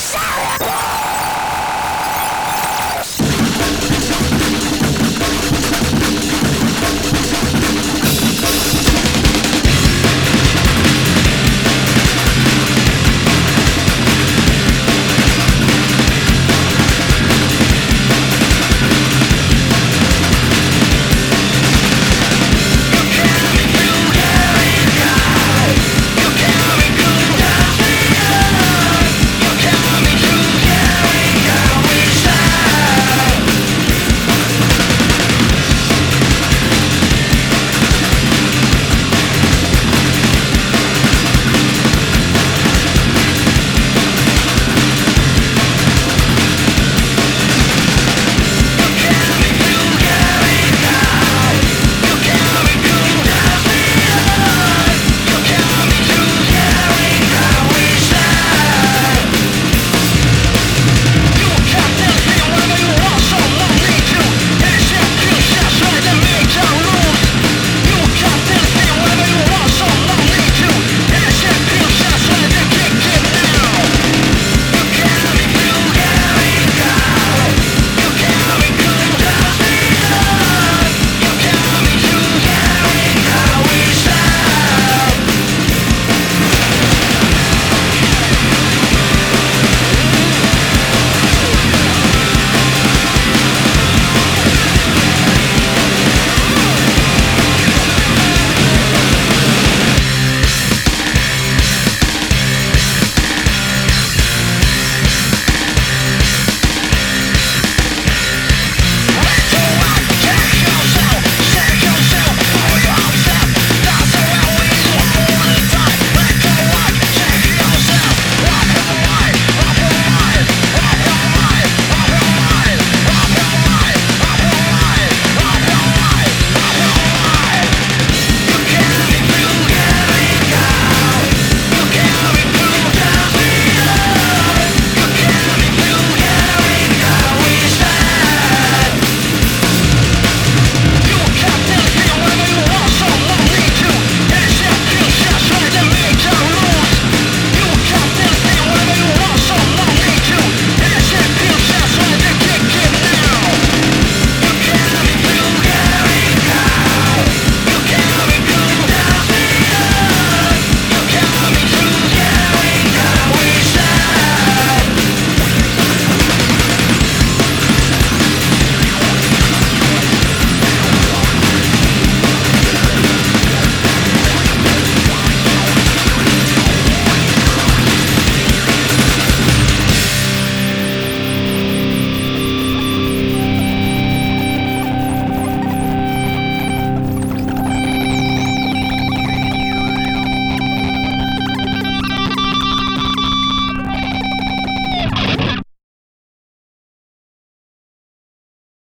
shit!